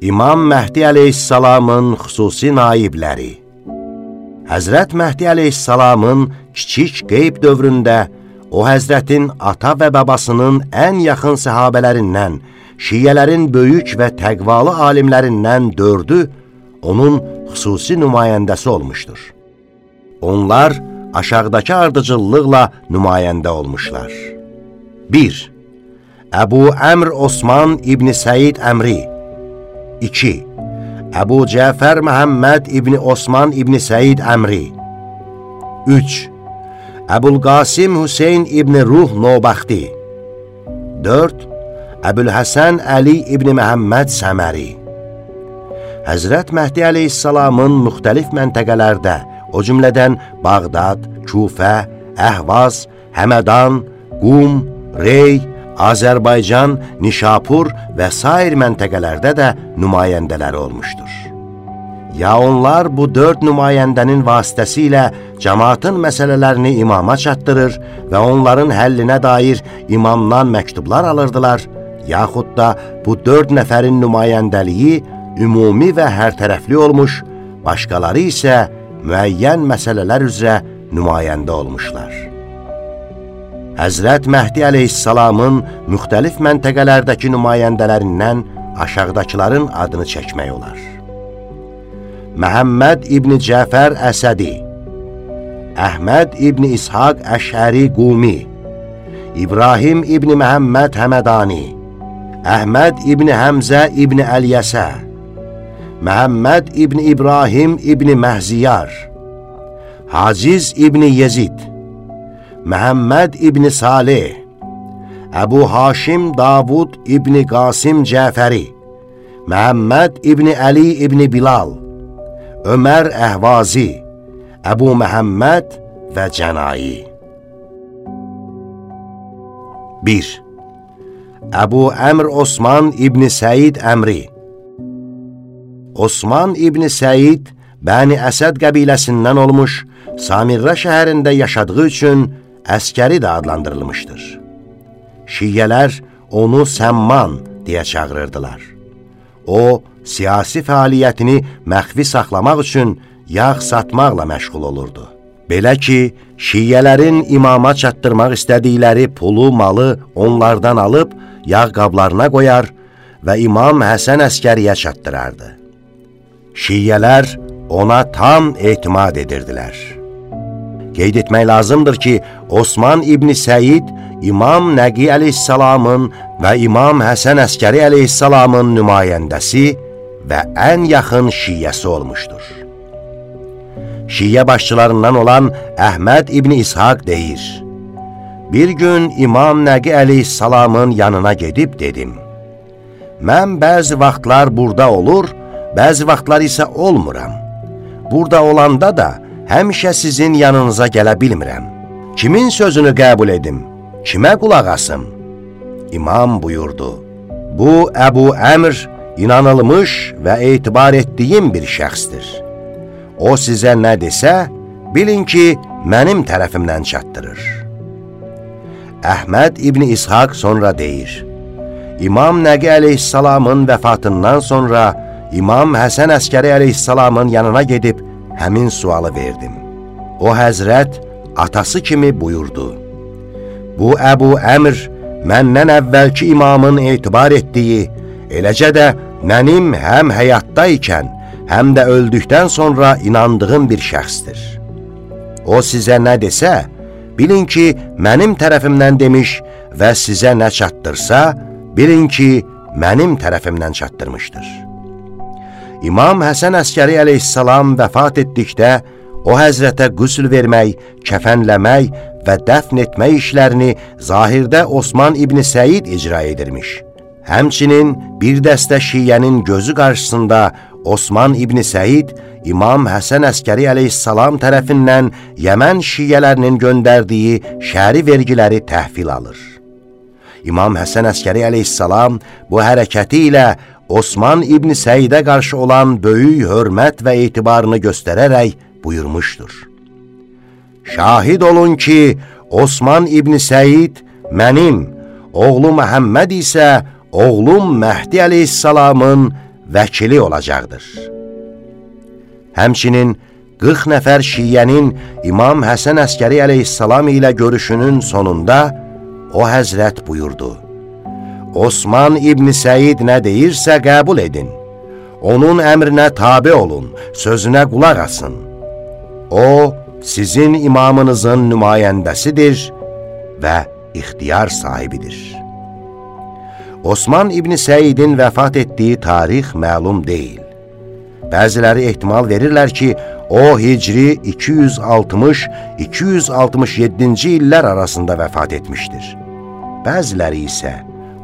İmam Məhdi əleyhissalamın xüsusi naibləri Həzrət Məhdi əleyhissalamın kiçik qeyb dövründə o həzrətin ata və babasının ən yaxın səhabələrindən, şiyələrin böyük və təqvalı alimlərindən dördü onun xüsusi nümayəndəsi olmuşdur. Onlar aşağıdakı ardıcıllıqla nümayəndə olmuşlar. 1. Əbu Əmr Osman İbni Səid Əmri 2. Əbu Cəfər Məhəmməd İbni Osman İbni Səid Əmri 3. Əbulqasim Hüseyn İbni Ruh Nobaxti 4. Əbülhəsən Əli İbni Məhəmməd Səməri Həzrət Məhdi əleyhissalamın müxtəlif məntəqələrdə, o cümlədən Bağdad, Kufə, Əhvaz, Həmədan, Qum, Rey, Azərbaycan, Nişapur və sair məntəqələrdə də nümayəndələri olmuşdur. Ya onlar bu dörd nümayəndənin vasitəsilə cəmaatın məsələlərini imama çatdırır və onların həllinə dair imamdan məktublar alırdılar, yaxud da bu dörd nəfərin nümayəndəliyi ümumi və hərtərəfli olmuş, başqaları isə müəyyən məsələlər üzrə nümayəndə olmuşlar. Həzrət Məhdi əleyhissalamın müxtəlif məntəqələrdəki nümayəndələrindən aşağıdakıların adını çəkmək olar. Məhəmməd İbni Cəfər Əsədi Əhməd İbni İshaq Əşəri Qumi İbrahim İbni Məhəmməd Həmədani Əhməd İbni Həmzə İbni Əlyəsə Məhəmməd İbni İbrahim İbni Məhziyar Haciz İbni Yezid Məhəmməd İbni Salih, Əbu Haşim Davud İbni Qasim Cəfəri, Məhəmməd İbni Əli İbni Bilal, Ömər Əhvazi, Əbu Məhəmməd və Cənayi. 1. Əbu Əmr Osman İbni Səid Əmri Osman İbni Səid Bəni Əsəd qəbiləsindən olmuş, Samirra şəhərində yaşadığı üçün əskəri də adlandırılmışdır. Şiyyələr onu Səmman deyə çağırırdılar. O, siyasi fəaliyyətini məxfi saxlamaq üçün yağ satmaqla məşğul olurdu. Belə ki, şiyyələrin imama çatdırmaq istədikləri pulu, malı onlardan alıb yağ qablarına qoyar və imam Həsən əskəriyə çatdırardı. Şiyyələr ona tam etimad edirdilər. Qeyd etmək lazımdır ki, Osman İbni Səyid İmam Nəqi əleyhissalamın və İmam Həsən Əskəri əleyhissalamın nümayəndəsi və ən yaxın şiyyəsi olmuşdur. Şiyyə başçılarından olan Əhməd İbni İshaq deyir, Bir gün İmam Nəqi əleyhissalamın yanına gedib dedim, Mən bəzi vaxtlar burada olur, bəzi vaxtlar isə olmuram. Burada olanda da, həmişə sizin yanınıza gələ bilmirəm. Kimin sözünü qəbul edim? Kimə qulaq asım? İmam buyurdu, bu Əbu Əmr inanılmış və etibar etdiyim bir şəxsdir. O sizə nə desə, bilin ki, mənim tərəfimdən çatdırır. Əhməd İbni İshaq sonra deyir, İmam Nəqi əleyhissalamın vəfatından sonra İmam Həsən Əskəri əleyhissalamın yanına gedib həmin sualı verdim. O həzrət atası kimi buyurdu. Bu Əbu Əmr məndən əvvəlki imamın etibar etdiyi, eləcə də mənim həm həyatda ikən, həm də öldükdən sonra inandığım bir şəxsdir. O sizə nə desə, bilin ki, mənim tərəfimdən demiş və sizə nə çatdırsa, bilin ki, mənim tərəfimdən çatdırmışdır. İmam Həsən Əskəri əleyhissalam vəfat etdikdə, o həzrətə qüsül vermək, kəfənləmək və dəfn etmək işlərini zahirdə Osman İbni Səyid icra edirmiş. Həmçinin bir dəstə şiyənin gözü qarşısında Osman İbni Səyid İmam Həsən Əskəri əleyhissalam tərəfindən Yəmən şiyələrinin göndərdiyi şəri vergiləri təhvil alır. İmam Həsən Əskəri əleyhissalam bu hərəkəti ilə Osman İbni Səidə qarşı olan böyük hörmət və etibarını göstərərək buyurmuşdur. Şahid olun ki, Osman İbni Səid mənim, oğlu Məhəmməd isə oğlum Məhdi əleyhissalamın vəkili olacaqdır. Həmçinin 40 nəfər şiyyənin İmam Həsən Əskəri əleyhissalam ilə görüşünün sonunda o həzrət buyurdu. Osman İbni Səyid nə deyirsə qəbul edin. Onun əmrinə tabi olun, sözünə qulaq asın. O, sizin imamınızın nümayəndəsidir və ixtiyar sahibidir. Osman İbni Səidin vəfat etdiyi tarix məlum deyil. Bəziləri ehtimal verirlər ki, o Hicri 260-267-ci illər arasında vəfat etmişdir. Bəziləri isə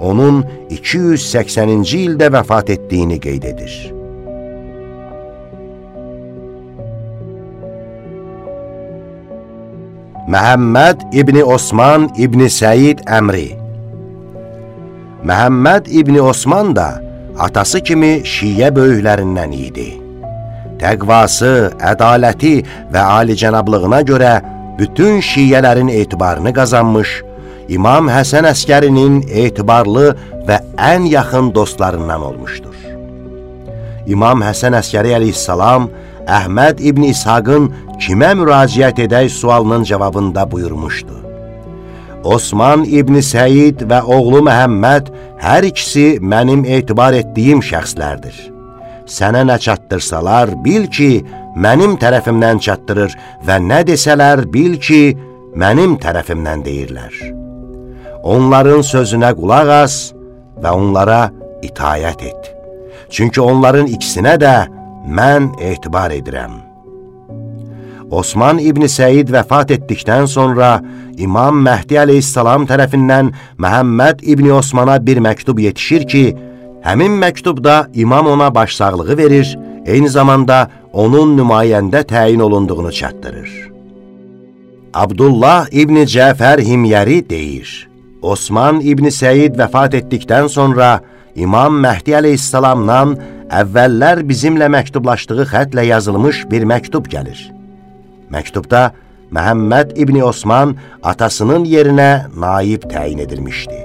onun 280-ci ildə vəfat etdiyini qeyd edir. Məhəmməd İbni Osman İbni Səyid Əmri Məhəmməd İbni Osman da atası kimi şiyə böyüklərindən idi. Təqvası, ədaləti və alicənablığına görə bütün şiyələrin etibarını qazanmış, İmam Həsən əskərinin etibarlı və ən yaxın dostlarından olmuşdur. İmam Həsən əskəri əleyhissalam Əhməd İbn İshaqın kimə müraciət edək sualının cavabında buyurmuşdu. Osman İbn Səyid və oğlu Məhəmməd hər ikisi mənim etibar etdiyim şəxslərdir. Sənə nə çatdırsalar, bil ki, mənim tərəfimdən çatdırır və nə desələr, bil ki, mənim tərəfimdən deyirlər onların sözünə qulaq as və onlara itayət et. Çünki onların ikisinə də mən etibar edirəm. Osman İbni Səid vəfat etdikdən sonra İmam Məhdi əleyhissalam tərəfindən Məhəmməd İbni Osmana bir məktub yetişir ki, həmin məktubda imam ona başsağlığı verir, eyni zamanda onun nümayəndə təyin olunduğunu çatdırır. Abdullah İbni Cəfər Himyəri deyir, Osman İbni Səyid vəfat etdikdən sonra İmam Məhdi əleyhissalamdan əvvəllər bizimlə məktublaşdığı xətlə yazılmış bir məktub gəlir. Məktubda Məhəmməd İbni Osman atasının yerinə naib təyin edilmişdi.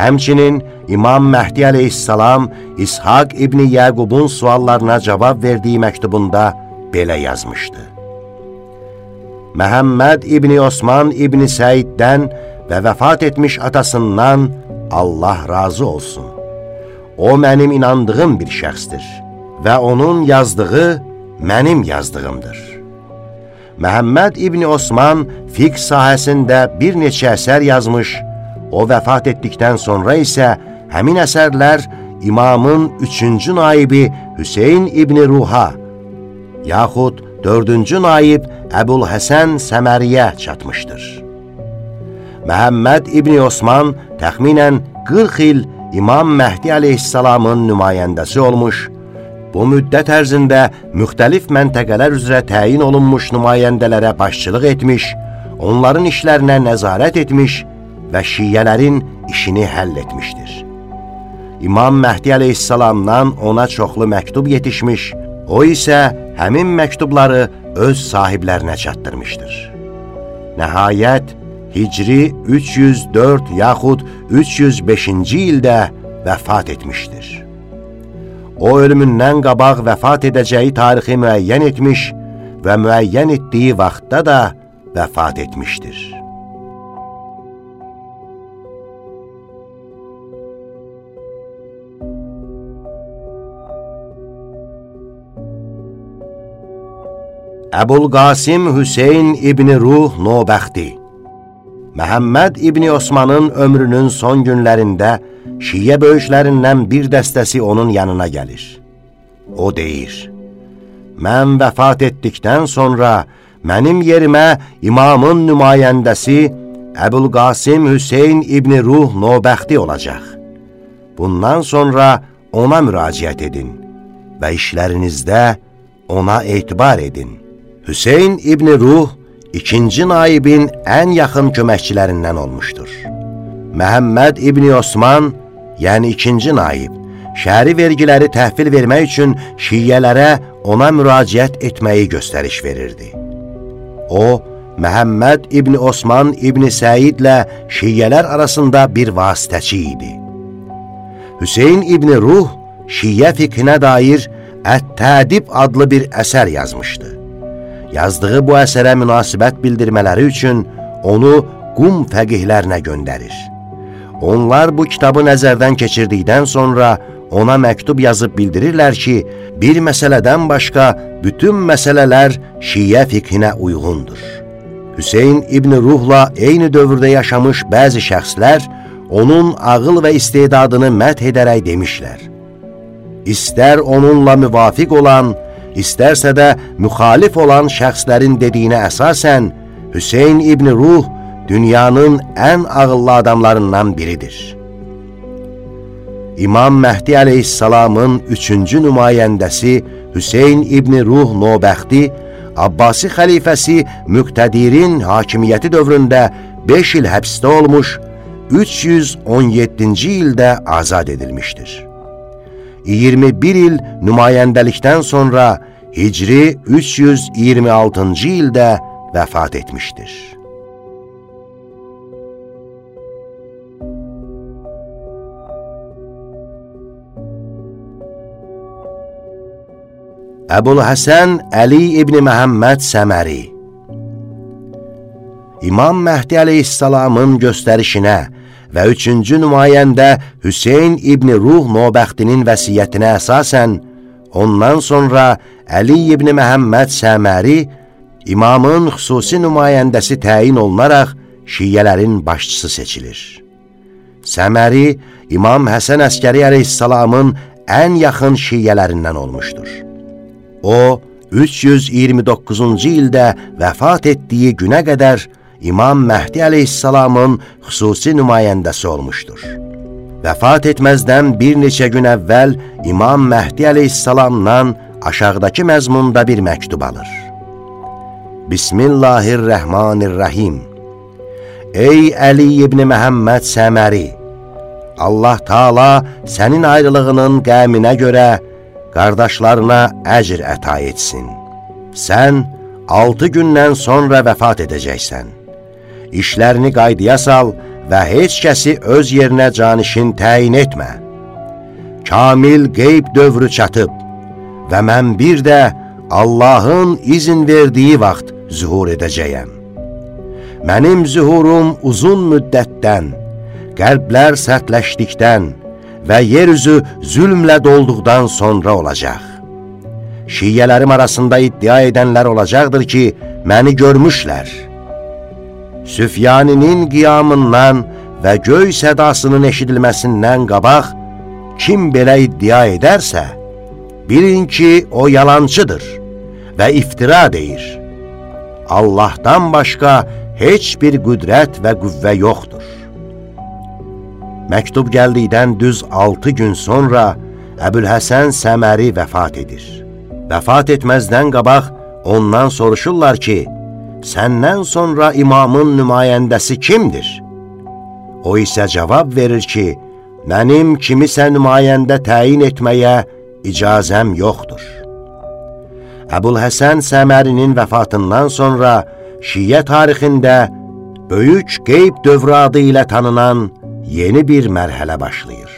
Həmçinin İmam Məhdi əleyhissalam İshaq İbni Yəqubun suallarına cavab verdiyi məktubunda belə yazmışdı. Məhəmməd İbni Osman İbni Səiddən və vəfat etmiş atasından Allah razı olsun. O mənim inandığım bir şəxsdir və onun yazdığı mənim yazdığımdır. Məhəmməd İbni Osman fiqh sahəsində bir neçə əsər yazmış, o vəfat etdikdən sonra isə həmin əsərlər imamın üçüncü naibi Hüseyin İbni Ruha, yaxud dördüncü naib Əbul Həsən Səməriyə çatmışdır. Məhəmməd İbni Osman təxminən 40 il İmam Məhdi əleyhissalamın nümayəndəsi olmuş, bu müddət ərzində müxtəlif məntəqələr üzrə təyin olunmuş nümayəndələrə başçılıq etmiş, onların işlərinə nəzarət etmiş və şiyələrin işini həll etmişdir. İmam Məhdi əleyhissalamdan ona çoxlu məktub yetişmiş, o isə həmin məktubları öz sahiblərinə çatdırmışdır. Nəhayət, Hicri 304 yaxud 305-ci ildə vəfat etmişdir. O ölümündən qabaq vəfat edəcəyi tarixi müəyyən etmiş və müəyyən etdiyi vaxtda da vəfat etmişdir. Əbul Qasim Hüseyin İbni Ruh Nobəxti Məhəmməd İbni Osmanın ömrünün son günlərində şiyə böyüşlərindən bir dəstəsi onun yanına gəlir. O deyir, mən vəfat etdikdən sonra mənim yerimə imamın nümayəndəsi Əbul Qasim Hüseyin İbni Ruh Nobəxti olacaq. Bundan sonra ona müraciət edin və işlərinizdə ona etibar edin. Hüseyin İbni Ruh ikinci naibin ən yaxın köməkçilərindən olmuşdur. Məhəmməd İbni Osman, yəni ikinci naib, şəhəri vergiləri təhvil vermək üçün şiyyələrə ona müraciət etməyi göstəriş verirdi. O, Məhəmməd İbni Osman İbni Səidlə şiyyələr arasında bir vasitəçi idi. Hüseyin İbni Ruh şiyə fikrinə dair Ət-Tədib adlı bir əsər yazmışdı. Yazdığı bu əsərə münasibət bildirmələri üçün onu qum fəqihlərinə göndərir. Onlar bu kitabı nəzərdən keçirdikdən sonra ona məktub yazıb bildirirlər ki, bir məsələdən başqa bütün məsələlər şiyə fikrinə uyğundur. Hüseyn İbn Ruhla eyni dövrdə yaşamış bəzi şəxslər onun ağıl və istedadını məth edərək demişlər. İstər onunla müvafiq olan, istərsə də müxalif olan şəxslərin dediyinə əsasən, Hüseyn İbn Ruh dünyanın ən ağıllı adamlarından biridir. İmam Məhdi əleyhissalamın üçüncü nümayəndəsi Hüseyn İbni Ruh Nobəxti, Abbasi xəlifəsi Müqtədirin hakimiyyəti dövründə 5 il həbsdə olmuş, 317-ci ildə azad edilmişdir. 21 il nümayəndəlikdən sonra Hicri 326-cı ildə vəfat etmişdir. Əbul Həsən Əli ibn Məhəmməd Səməri İmam Məhdi əleyhissalamın göstərişinə və üçüncü nümayəndə Hüseyn ibn Ruh Nobəxtinin vəsiyyətinə əsasən, ondan sonra Əli ibn Məhəmməd Səməri imamın xüsusi nümayəndəsi təyin olunaraq şiyyələrin başçısı seçilir. Səməri İmam Həsən Əskəri əleyhissalamın ən yaxın şiyyələrindən olmuşdur. O, 329-cu ildə vəfat etdiyi günə qədər İmam Məhdi əleyhissalamın xüsusi nümayəndəsi olmuşdur. Vəfat etməzdən bir neçə gün əvvəl İmam Məhdi əleyhissalamdan aşağıdakı məzmunda bir məktub alır. Bismillahirrahmanirrahim Ey Əli ibn Məhəmməd Səməri! Allah Taala sənin ayrılığının qəminə görə qardaşlarına əcr əta etsin. Sən altı gündən sonra vəfat edəcəksən. İşlərini qaydaya sal və heç kəsi öz yerinə canişin təyin etmə. Kamil qeyb dövrü çatıb və mən bir də Allahın izin verdiyi vaxt zühur edəcəyəm. Mənim zühurum uzun müddətdən, qəlblər sərtləşdikdən, və yer üzü zülmlə dolduqdan sonra olacaq. Şiyyələrim arasında iddia edənlər olacaqdır ki, məni görmüşlər. Süfyaninin qiyamından və göy sədasının eşidilməsindən qabaq, kim belə iddia edərsə, bilin ki, o yalancıdır və iftira deyir. Allahdan başqa heç bir qüdrət və qüvvə yoxdur. Məktub gəldikdən düz 6 gün sonra Əbülhəsən Səməri vəfat edir. Vəfat etməzdən qabaq ondan soruşurlar ki, səndən sonra imamın nümayəndəsi kimdir? O isə cavab verir ki, mənim kimisə nümayəndə təyin etməyə icazəm yoxdur. Əbulhəsən Səmərinin vəfatından sonra Şiyə tarixində böyük qeyb dövrü adı ilə tanınan yeni bir mərhələ başlayır.